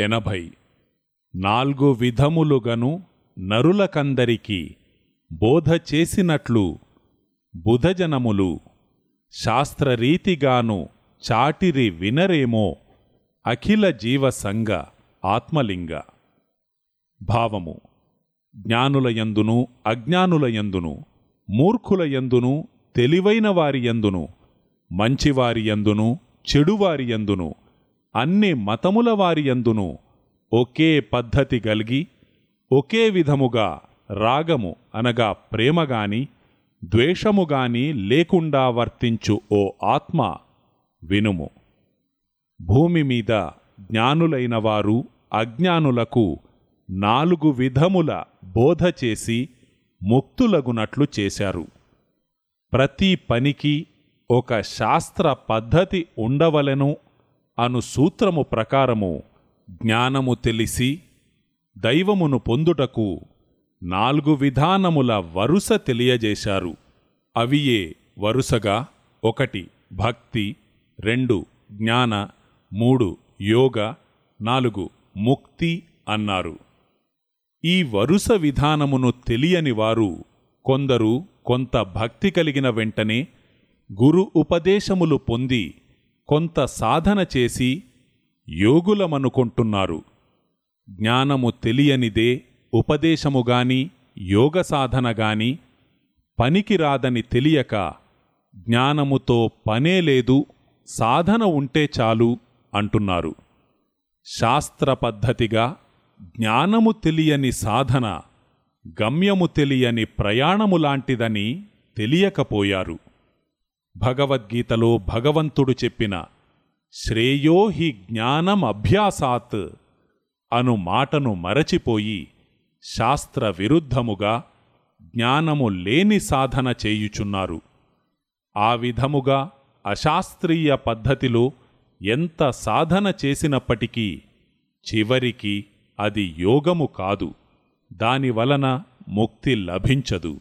ఎనభై. నాలుగు విధములుగను నరులకందరికి బోధ చేసినట్లు బుధజనములు శాస్త్రరీతిగాను చాటిరి వినరేమో అఖిల జీవసంగ ఆత్మలింగ. భావము జ్ఞానులయందును అజ్ఞానులయందును మూర్ఖులయందును తెలివైన వారియందును మంచివారియందును చెడువారియందును అన్ని మతముల వారియందును ఒకే పద్ధతి గలిగి ఒకే విధముగా రాగము అనగా ప్రేమగాని ద్వేషముగాని లేకుండా వర్తించు ఓ ఆత్మ వినుము. భూమి మీద జ్ఞానులైన వారు అజ్ఞానులకు నాలుగు విధముల బోధ చేసి ముక్తులగునట్లు చేశారు. ప్రతి పనికి ఒక శాస్త్ర పద్ధతి ఉండవలెను అను సూత్రము ప్రకారము జ్ఞానము తెలిసి దైవమును పొందుటకు నాలుగు విధానముల వరుస తెలియజేశారు. అవియే వరుసగా ఒకటి భక్తి రెండు జ్ఞాన మూడు యోగ నాలుగు ముక్తి అన్నారు. ఈ వరుస విధానమును తెలియని వారు కొందరు కొంత భక్తి కలిగిన వెంటనే గురు ఉపదేశములు పొంది కొంత సాధన చేసి యోగులమనుకుంటున్నారు. జ్ఞానము తెలియనిదే ఉపదేశముగాని యోగ సాధనగాని పనికిరాదని తెలియక జ్ఞానముతో పనే లేదు సాధన ఉంటే చాలు అంటున్నారు. శాస్త్ర పద్ధతిగా జ్ఞానము తెలియని సాధన గమ్యము తెలియని ప్రయాణము లాంటిదని తెలియకపోయారు. భగవద్గీతలో భగవంతుడు చెప్పిన శ్రేయో హి జ్ఞానమభ్యాసాత్ అను మాటను మరచిపోయి శాస్త్ర విరుద్ధముగా జ్ఞానము లేని సాధన చేయుచున్నారు. ఆ విధముగా అశాస్త్రీయ పద్ధతిలో ఎంత సాధన చేసినప్పటికీ చివరికి అది యోగము కాదు. దానివలన ముక్తి లభించదు.